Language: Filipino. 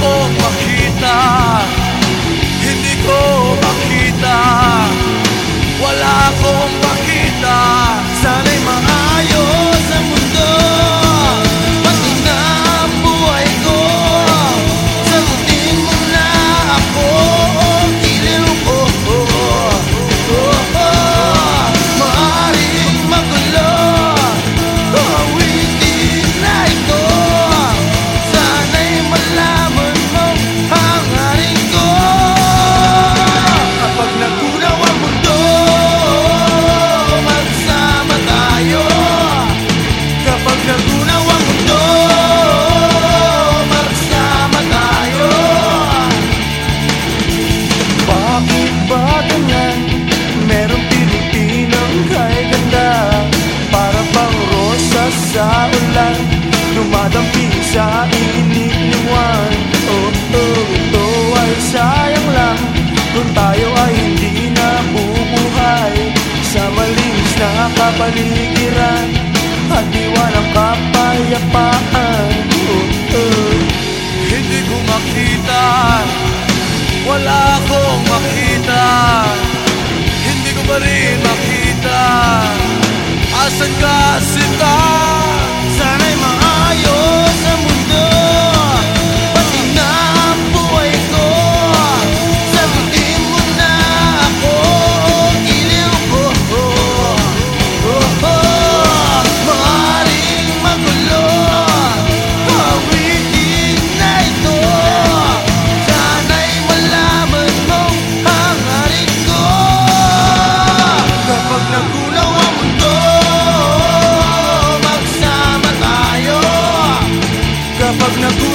Como aqui tá? kapaligiran At di walang kapayapaan. Oh, oh. Hindi ko makita. Pag nagulat